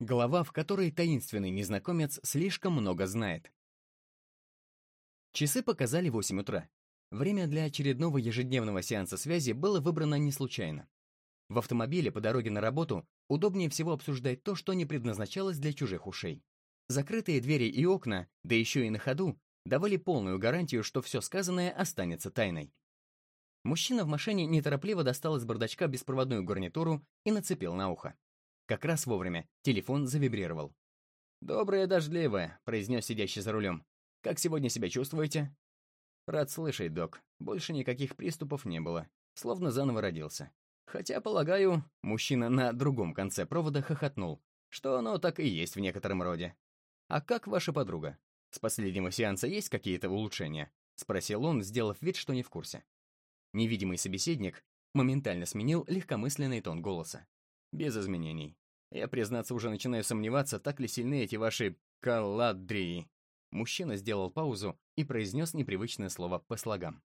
Глава, в которой таинственный незнакомец слишком много знает. Часы показали 8 утра. Время для очередного ежедневного сеанса связи было выбрано не случайно. В автомобиле по дороге на работу удобнее всего обсуждать то, что не предназначалось для чужих ушей. Закрытые двери и окна, да еще и на ходу, давали полную гарантию, что все сказанное останется тайной. Мужчина в машине неторопливо достал из бардачка беспроводную гарнитуру и нацепил на ухо. Как раз вовремя телефон завибрировал. «Доброе дождливое», — произнес сидящий за рулем. «Как сегодня себя чувствуете?» «Рад слышать, док. Больше никаких приступов не было. Словно заново родился. Хотя, полагаю, мужчина на другом конце провода хохотнул, что оно так и есть в некотором роде. «А как ваша подруга? С последнего сеанса есть какие-то улучшения?» — спросил он, сделав вид, что не в курсе. Невидимый собеседник моментально сменил легкомысленный тон голоса. «Без изменений. Я, признаться, уже начинаю сомневаться, так ли сильны эти ваши каладрии». Мужчина сделал паузу и произнес непривычное слово по слогам.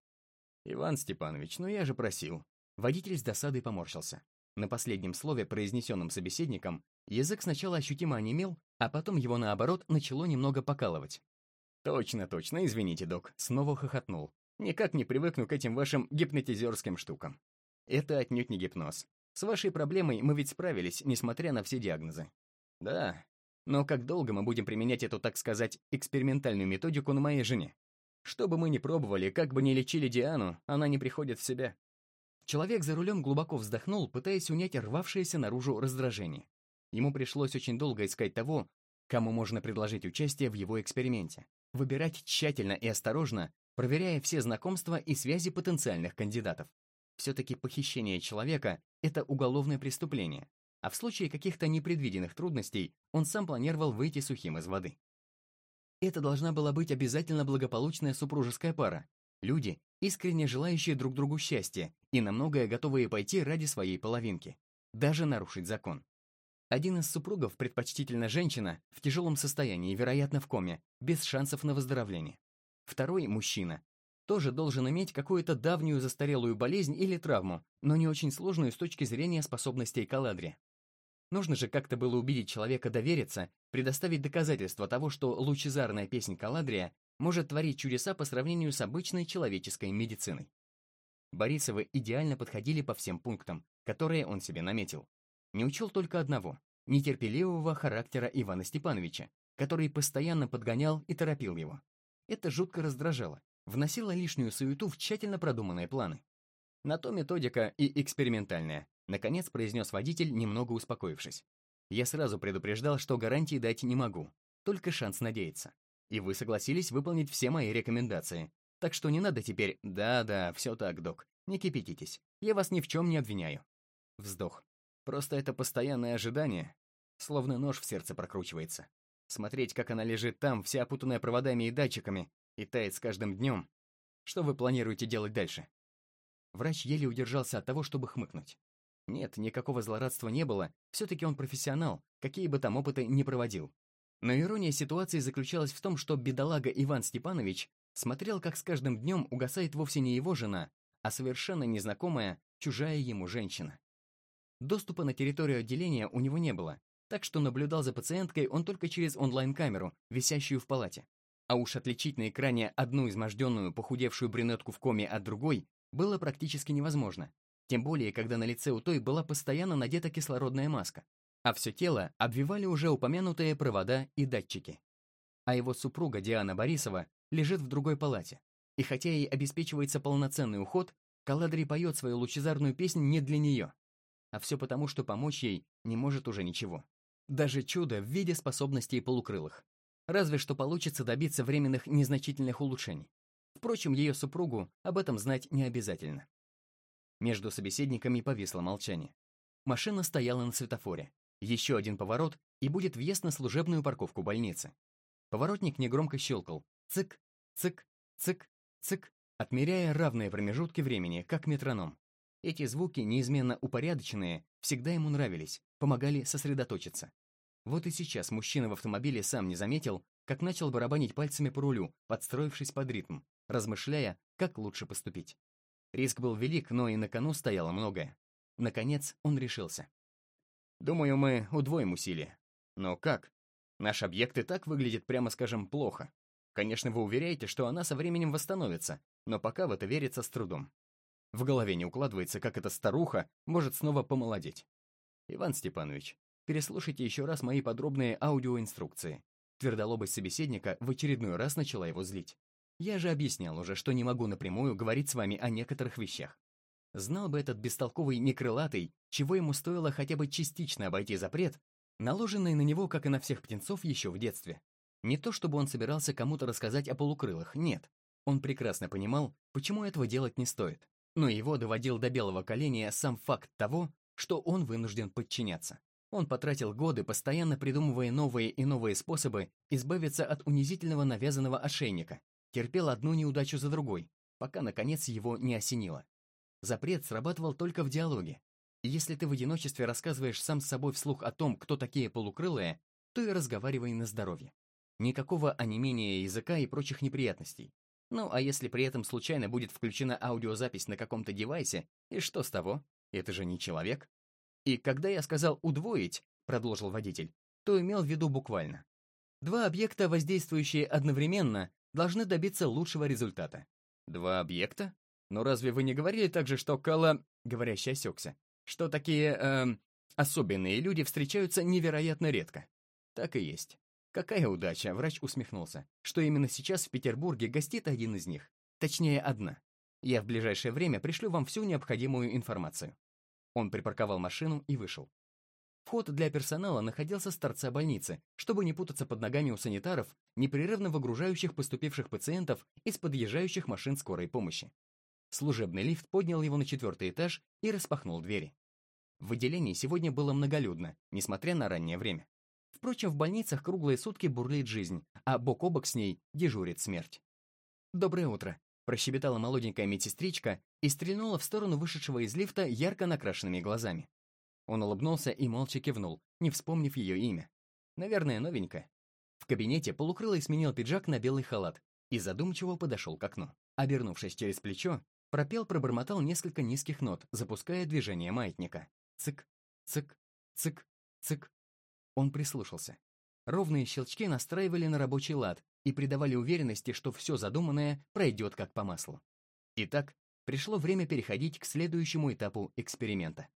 «Иван Степанович, ну я же просил. Водитель с досадой поморщился. На последнем слове, произнесенном собеседником, язык сначала ощутимо онемел, а потом его, наоборот, начало немного покалывать. «Точно, точно, извините, док», — снова хохотнул. «Никак не привыкну к этим вашим гипнотизерским штукам. Это отнюдь не гипноз. С вашей проблемой мы ведь справились, несмотря на все диагнозы». «Да, но как долго мы будем применять эту, так сказать, экспериментальную методику на моей жене? Что бы мы ни пробовали, как бы ни лечили Диану, она не приходит в себя. Человек за рулем глубоко вздохнул, пытаясь унять рвавшееся наружу раздражение. Ему пришлось очень долго искать того, кому можно предложить участие в его эксперименте. Выбирать тщательно и осторожно, проверяя все знакомства и связи потенциальных кандидатов. Все-таки похищение человека — это уголовное преступление, а в случае каких-то непредвиденных трудностей он сам планировал выйти сухим из воды. Это должна была быть обязательно благополучная супружеская пара, люди, искренне желающие друг другу счастья и на многое готовые пойти ради своей половинки, даже нарушить закон. Один из супругов, предпочтительно женщина, в тяжелом состоянии, вероятно, в коме, без шансов на выздоровление. Второй, мужчина, тоже должен иметь какую-то давнюю застарелую болезнь или травму, но не очень сложную с точки зрения способностей Каладри. Нужно же как-то было убедить человека довериться, предоставить доказательства того, что лучезарная песнь Каладрия может творить чудеса по сравнению с обычной человеческой медициной. Борисовы идеально подходили по всем пунктам, которые он себе наметил. Не учел только одного — нетерпеливого характера Ивана Степановича, который постоянно подгонял и торопил его. Это жутко раздражало, вносило лишнюю суету в тщательно продуманные планы. На то методика и экспериментальная, наконец произнес водитель, немного успокоившись. Я сразу предупреждал, что гарантии дать не могу, только шанс надеяться. И вы согласились выполнить все мои рекомендации. Так что не надо теперь «да-да, все так, док, не кипятитесь, я вас ни в чем не обвиняю». Вздох. Просто это постоянное ожидание, словно нож в сердце прокручивается. Смотреть, как она лежит там, вся опутанная проводами и датчиками, и тает с каждым днем. Что вы планируете делать дальше? Врач еле удержался от того, чтобы хмыкнуть. Нет, никакого злорадства не было, все-таки он профессионал, какие бы там опыты не проводил. Но ирония ситуации заключалась в том, что бедолага Иван Степанович смотрел, как с каждым днем угасает вовсе не его жена, а совершенно незнакомая, чужая ему женщина. Доступа на территорию отделения у него не было, так что наблюдал за пациенткой он только через онлайн-камеру, висящую в палате. А уж отличить на экране одну изможденную, похудевшую брюнетку в коме от другой было практически невозможно, тем более, когда на лице у той была постоянно надета кислородная маска а все тело обвивали уже упомянутые провода и датчики. А его супруга Диана Борисова лежит в другой палате. И хотя ей обеспечивается полноценный уход, Каладри поет свою лучезарную песню не для нее. А все потому, что помочь ей не может уже ничего. Даже чудо в виде способностей полукрылых. Разве что получится добиться временных незначительных улучшений. Впрочем, ее супругу об этом знать не обязательно. Между собеседниками повисло молчание. Машина стояла на светофоре. Еще один поворот, и будет въезд на служебную парковку больницы. Поворотник негромко щелкал. Цик, цик, цик, цик, отмеряя равные промежутки времени, как метроном. Эти звуки, неизменно упорядоченные, всегда ему нравились, помогали сосредоточиться. Вот и сейчас мужчина в автомобиле сам не заметил, как начал барабанить пальцами по рулю, подстроившись под ритм, размышляя, как лучше поступить. Риск был велик, но и на кону стояло многое. Наконец он решился. Думаю, мы удвоим усилия. Но как? Наш объект и так выглядит, прямо скажем, плохо. Конечно, вы уверяете, что она со временем восстановится, но пока в это верится с трудом. В голове не укладывается, как эта старуха может снова помолодеть. Иван Степанович, переслушайте еще раз мои подробные аудиоинструкции. Твердолобость собеседника в очередной раз начала его злить. Я же объяснял уже, что не могу напрямую говорить с вами о некоторых вещах. Знал бы этот бестолковый некрылатый, чего ему стоило хотя бы частично обойти запрет, наложенный на него, как и на всех птенцов, еще в детстве. Не то чтобы он собирался кому-то рассказать о полукрылых, нет. Он прекрасно понимал, почему этого делать не стоит. Но его доводил до белого коленя сам факт того, что он вынужден подчиняться. Он потратил годы, постоянно придумывая новые и новые способы избавиться от унизительного навязанного ошейника, терпел одну неудачу за другой, пока, наконец, его не осенило. Запрет срабатывал только в диалоге. И если ты в одиночестве рассказываешь сам с собой вслух о том, кто такие полукрылые, то и разговаривай на здоровье. Никакого онемения языка и прочих неприятностей. Ну, а если при этом случайно будет включена аудиозапись на каком-то девайсе, и что с того? Это же не человек. И когда я сказал «удвоить», продолжил водитель, то имел в виду буквально. Два объекта, воздействующие одновременно, должны добиться лучшего результата. Два объекта? Но разве вы не говорили также, что Кала... Говорящий осекся. Что такие, эм, особенные люди встречаются невероятно редко. Так и есть. Какая удача, врач усмехнулся, что именно сейчас в Петербурге гостит один из них. Точнее, одна. Я в ближайшее время пришлю вам всю необходимую информацию. Он припарковал машину и вышел. Вход для персонала находился с торца больницы, чтобы не путаться под ногами у санитаров, непрерывно выгружающих поступивших пациентов из подъезжающих машин скорой помощи. Служебный лифт поднял его на четвертый этаж и распахнул двери. В отделении сегодня было многолюдно, несмотря на раннее время. Впрочем, в больницах круглые сутки бурлит жизнь, а бок о бок с ней дежурит смерть. «Доброе утро», — прощебетала молоденькая медсестричка и стрельнула в сторону вышедшего из лифта ярко накрашенными глазами. Он улыбнулся и молча кивнул, не вспомнив ее имя. Наверное, новенькая. В кабинете полукрылый сменил пиджак на белый халат и задумчиво подошел к окну. Обернувшись через плечо, пропел, пробормотал несколько низких нот, запуская движение маятника. Цик, цик, цик, цик. Он прислушался. Ровные щелчки настраивали на рабочий лад и придавали уверенности, что все задуманное пройдет как по маслу. Итак, пришло время переходить к следующему этапу эксперимента.